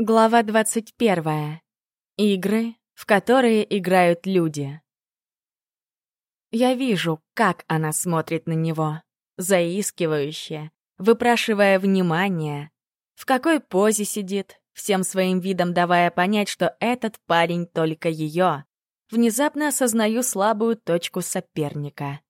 Глава 21. Игры, в которые играют люди. Я вижу, как она смотрит на него, заискивающе, выпрашивая внимание, в какой позе сидит, всем своим видом давая понять, что этот парень только ее. Внезапно осознаю слабую точку соперника.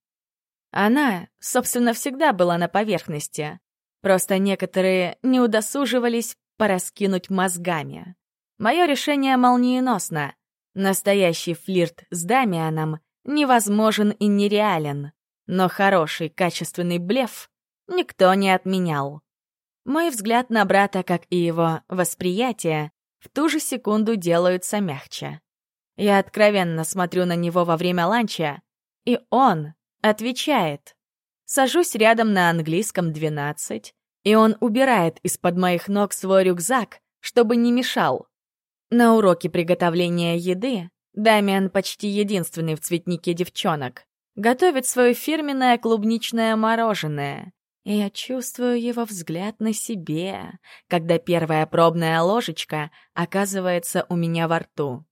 Она, собственно, всегда была на поверхности. Просто некоторые не удосуживались пораскинуть мозгами. Мое решение молниеносно. Настоящий флирт с Дамианом невозможен и нереален, но хороший, качественный блеф никто не отменял. Мой взгляд на брата, как и его восприятие, в ту же секунду делаются мягче. Я откровенно смотрю на него во время ланча, и он отвечает. Сажусь рядом на английском 12, и он убирает из-под моих ног свой рюкзак, чтобы не мешал. На уроке приготовления еды Дамиан почти единственный в цветнике девчонок. Готовит свое фирменное клубничное мороженое. И я чувствую его взгляд на себе, когда первая пробная ложечка оказывается у меня во рту.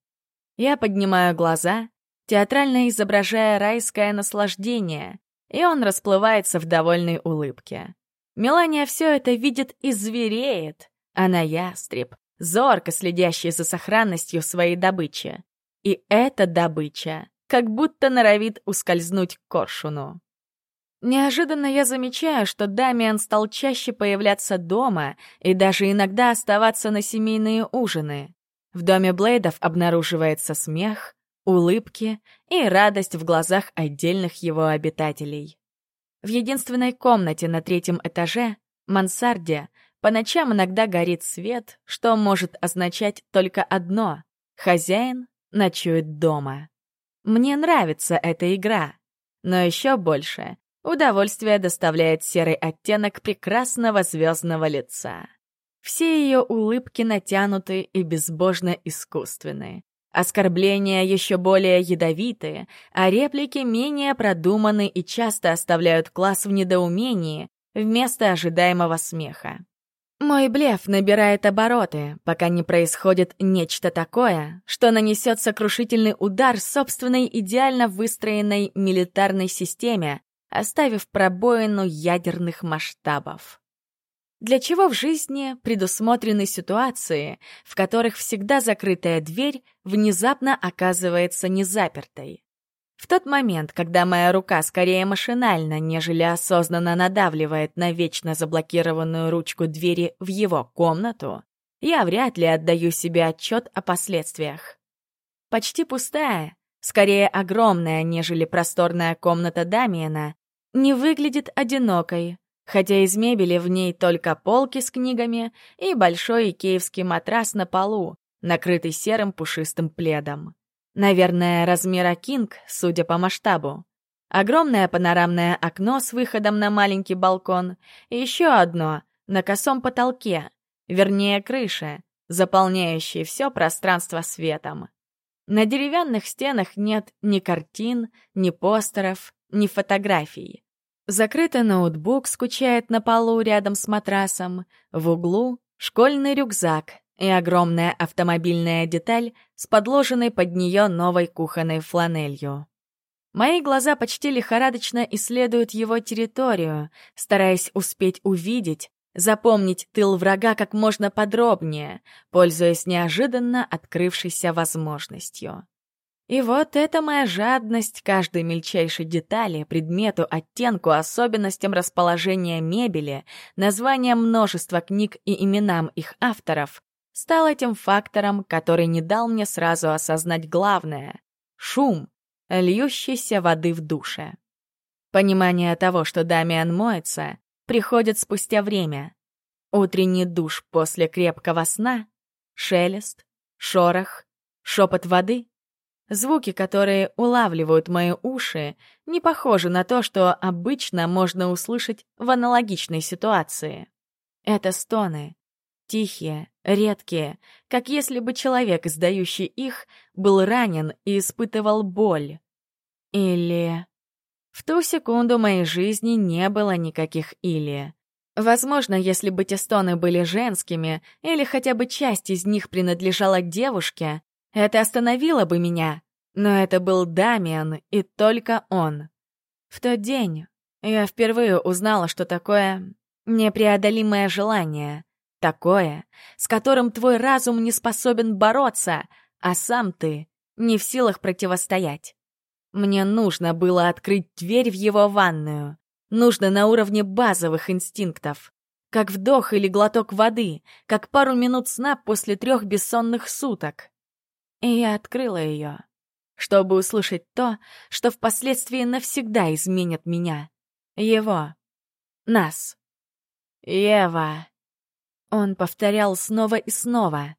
Я поднимаю глаза, театрально изображая райское наслаждение, и он расплывается в довольной улыбке. Мелания все это видит и звереет. Она ястреб, зорко следящий за сохранностью своей добычи. И эта добыча как будто норовит ускользнуть к коршуну. Неожиданно я замечаю, что Дамиан стал чаще появляться дома и даже иногда оставаться на семейные ужины. В доме Блейдов обнаруживается смех, улыбки и радость в глазах отдельных его обитателей. В единственной комнате на третьем этаже, мансарде, по ночам иногда горит свет, что может означать только одно — хозяин ночует дома. Мне нравится эта игра, но еще больше удовольствие доставляет серый оттенок прекрасного звездного лица. Все ее улыбки натянуты и безбожно искусственны. Оскорбления еще более ядовитые, а реплики менее продуманы и часто оставляют класс в недоумении вместо ожидаемого смеха. Мой блеф набирает обороты, пока не происходит нечто такое, что нанесет сокрушительный удар собственной идеально выстроенной милитарной системе, оставив пробоину ядерных масштабов. Для чего в жизни предусмотрены ситуации, в которых всегда закрытая дверь внезапно оказывается незапертой? В тот момент, когда моя рука скорее машинально, нежели осознанно надавливает на вечно заблокированную ручку двери в его комнату, я вряд ли отдаю себе отчет о последствиях. Почти пустая, скорее огромная, нежели просторная комната Дамиена, не выглядит одинокой, хотя из мебели в ней только полки с книгами и большой икеевский матрас на полу, накрытый серым пушистым пледом. Наверное, размера кинг, судя по масштабу. Огромное панорамное окно с выходом на маленький балкон и еще одно на косом потолке, вернее крыше, заполняющей все пространство светом. На деревянных стенах нет ни картин, ни постеров, ни фотографий. Закрытый ноутбук скучает на полу рядом с матрасом. В углу — школьный рюкзак и огромная автомобильная деталь с подложенной под нее новой кухонной фланелью. Мои глаза почти лихорадочно исследуют его территорию, стараясь успеть увидеть, запомнить тыл врага как можно подробнее, пользуясь неожиданно открывшейся возможностью. И вот эта моя жадность каждой мельчайшей детали, предмету, оттенку, особенностям расположения мебели, названиям множества книг и именам их авторов, стал этим фактором, который не дал мне сразу осознать главное — шум, льющейся воды в душе. Понимание того, что Дамиан моется, приходит спустя время. Утренний душ после крепкого сна, шелест, шорох, шепот воды — Звуки, которые улавливают мои уши, не похожи на то, что обычно можно услышать в аналогичной ситуации. Это стоны. Тихие, редкие, как если бы человек, издающий их, был ранен и испытывал боль. Или... В ту секунду моей жизни не было никаких «или». Возможно, если бы те стоны были женскими, или хотя бы часть из них принадлежала девушке, это остановило бы меня. Но это был Дамиан, и только он. В тот день я впервые узнала, что такое непреодолимое желание. Такое, с которым твой разум не способен бороться, а сам ты не в силах противостоять. Мне нужно было открыть дверь в его ванную. Нужно на уровне базовых инстинктов. Как вдох или глоток воды, как пару минут сна после трех бессонных суток. И я открыла ее, чтобы услышать то, что впоследствии навсегда изменит меня. Его. Нас. Ева. Он повторял снова и снова.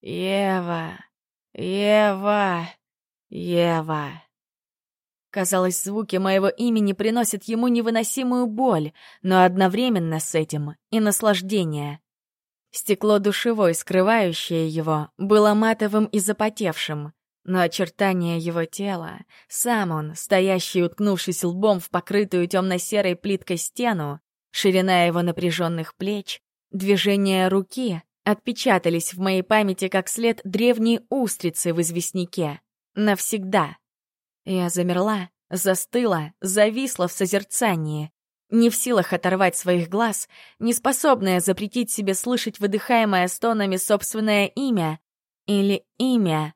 Ева. Ева. Ева. Казалось, звуки моего имени приносят ему невыносимую боль, но одновременно с этим и наслаждение. Стекло душевой, скрывающее его, было матовым и запотевшим, но очертания его тела, сам он, стоящий, уткнувшись лбом в покрытую темно-серой плиткой стену, ширина его напряженных плеч, движения руки отпечатались в моей памяти как след древней устрицы в известняке. Навсегда. Я замерла, застыла, зависла в созерцании, не в силах оторвать своих глаз, не способная запретить себе слышать выдыхаемое стонами собственное имя или имя,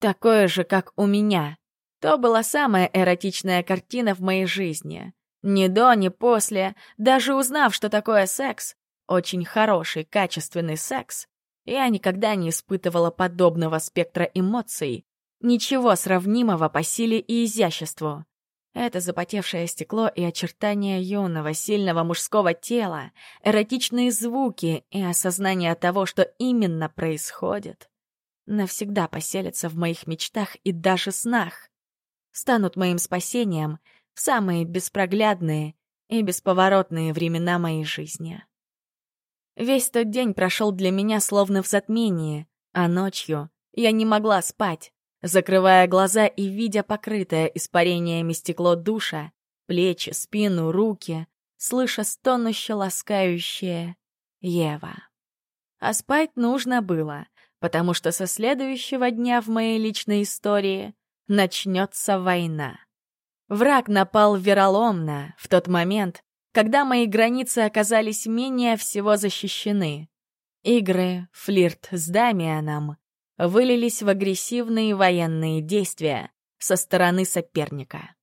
такое же, как у меня. То была самая эротичная картина в моей жизни. Ни до, ни после, даже узнав, что такое секс, очень хороший, качественный секс, я никогда не испытывала подобного спектра эмоций, Ничего сравнимого по силе и изяществу. Это запотевшее стекло и очертания юного, сильного мужского тела, эротичные звуки и осознание того, что именно происходит, навсегда поселятся в моих мечтах и даже снах. Станут моим спасением в самые беспроглядные и бесповоротные времена моей жизни. Весь тот день прошел для меня словно в затмении, а ночью я не могла спать, закрывая глаза и видя покрытое испарениями стекло душа, плечи, спину, руки, слыша стонуще ласкающее «Ева». А спать нужно было, потому что со следующего дня в моей личной истории начнется война. Враг напал вероломно в тот момент, когда мои границы оказались менее всего защищены. Игры, флирт с Дамианом, вылились в агрессивные военные действия со стороны соперника.